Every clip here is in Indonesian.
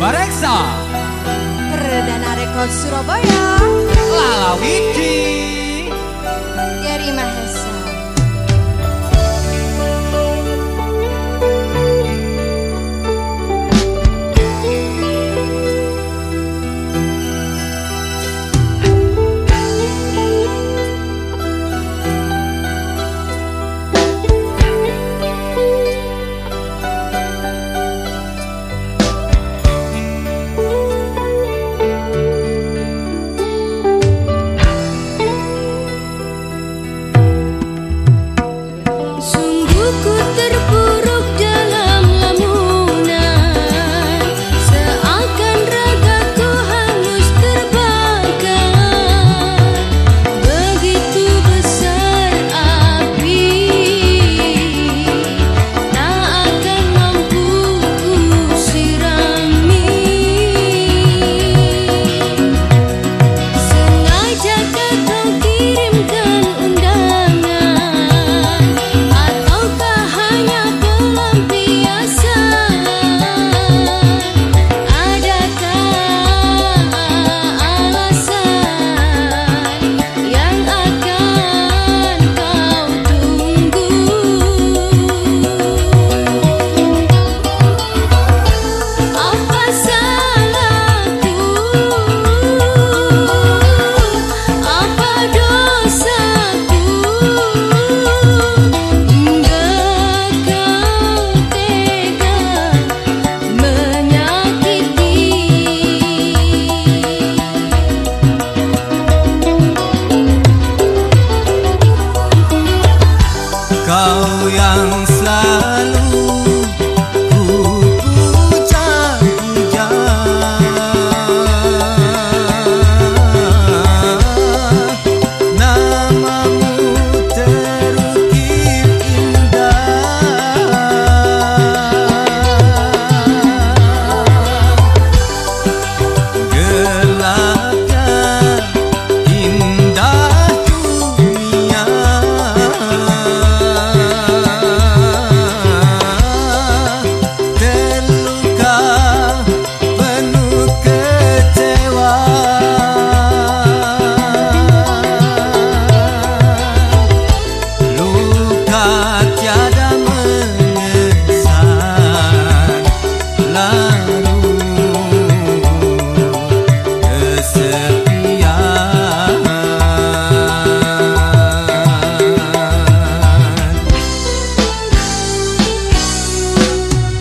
Bareksa. Perdana Rekod Surabaya. Lala Widi Yeri Mahesa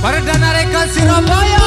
Perdana Rekan Surabaya